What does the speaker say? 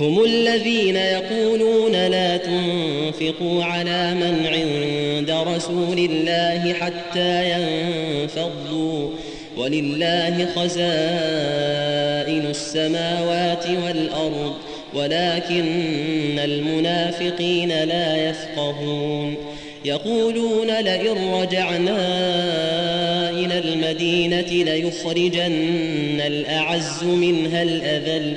هم الذين يقولون لا تنفقوا على من عند رسول الله حتى ينفضوا. ولله خزائن السماوات والأرض ولكن المنافقين لا يفقهون. يقولون لئن رجعنا إلى المدينة ليخرجن الأعز منها الأذل.